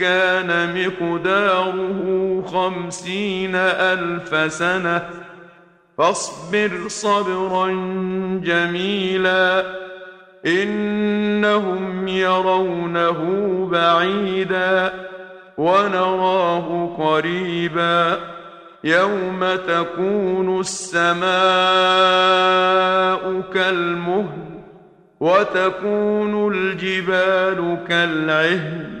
كان مقداره خمسين ألف سنة. فاصبر صبرا جميلا إنهم يرونه بعيدا ونراه قريبا. يوم تكون السماء كالمهل وتكون الجبال كالعهن.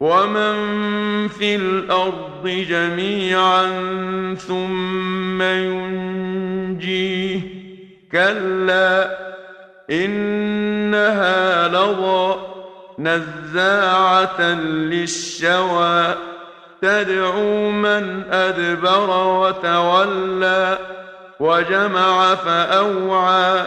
ومن في الأرض جميعا ثم ينجيه كلا انها لظى نزاعه للشوى تدعو من ادبر وتولى وجمع فاوعى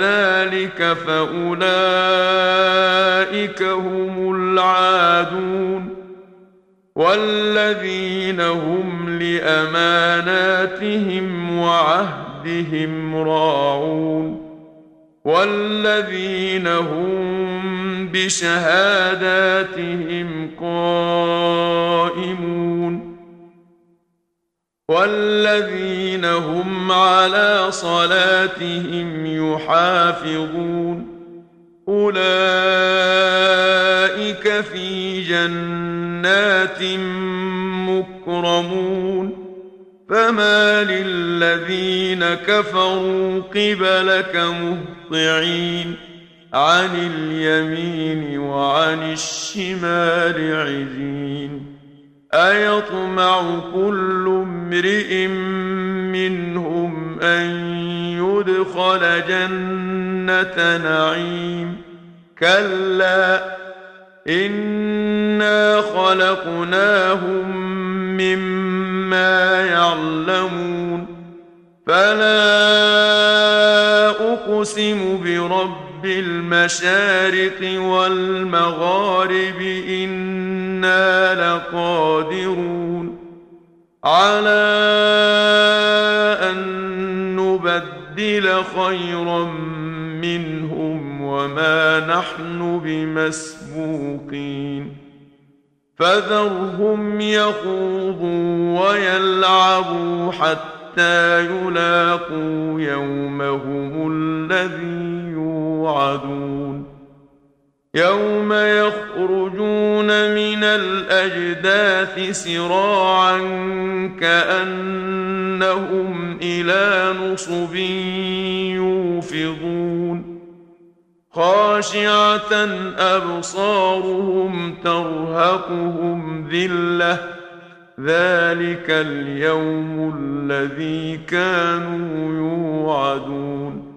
ذلك فأولئك هم العادون والذين هم لأماناتهم وعهدهم راعون والذين هم بشهاداتهم قائمون والذين هم على صلاتهم يحافظون. أولئك في جنات مكرمون. فما للذين كفروا قبلك مهطعين. عن اليمين وعن الشمال عزين أيطمع كل امرئ منهم أن يدخل جنة نعيم. كلا إنا خلقناهم مما يعلمون. فلا أقسم برب المشارق والمغارب إنا لقادرون على أن نبدل خيرا منهم وما نحن بمسبوقين فذرهم يخوضوا ويلعبوا حتى يلاقوا يومهم الذي يوعدون. يوم يخرجون من الأجداث سراعا كأنهم إلى نصب يوفضون. خاشعة أبصارهم ترهقهم ذلة. ذلك اليوم الذي كانوا يوعدون.